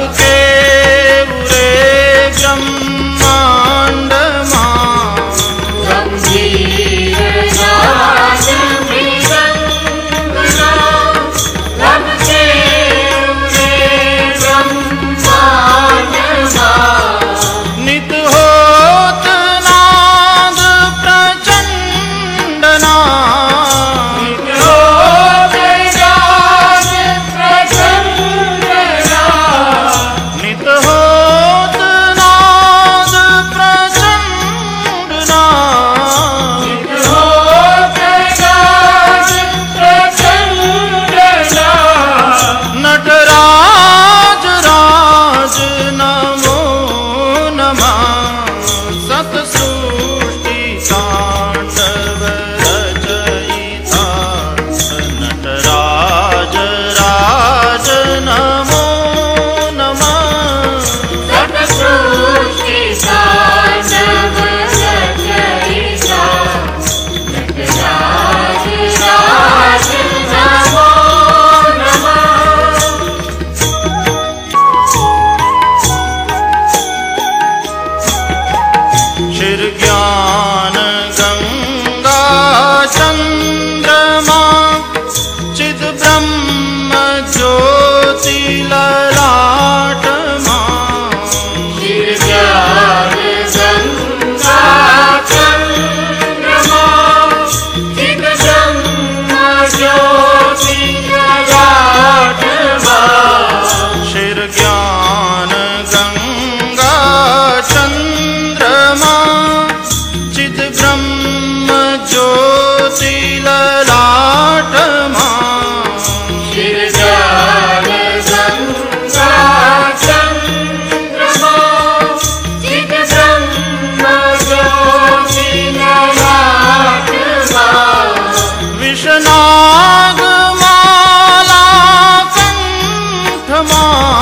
आपके मा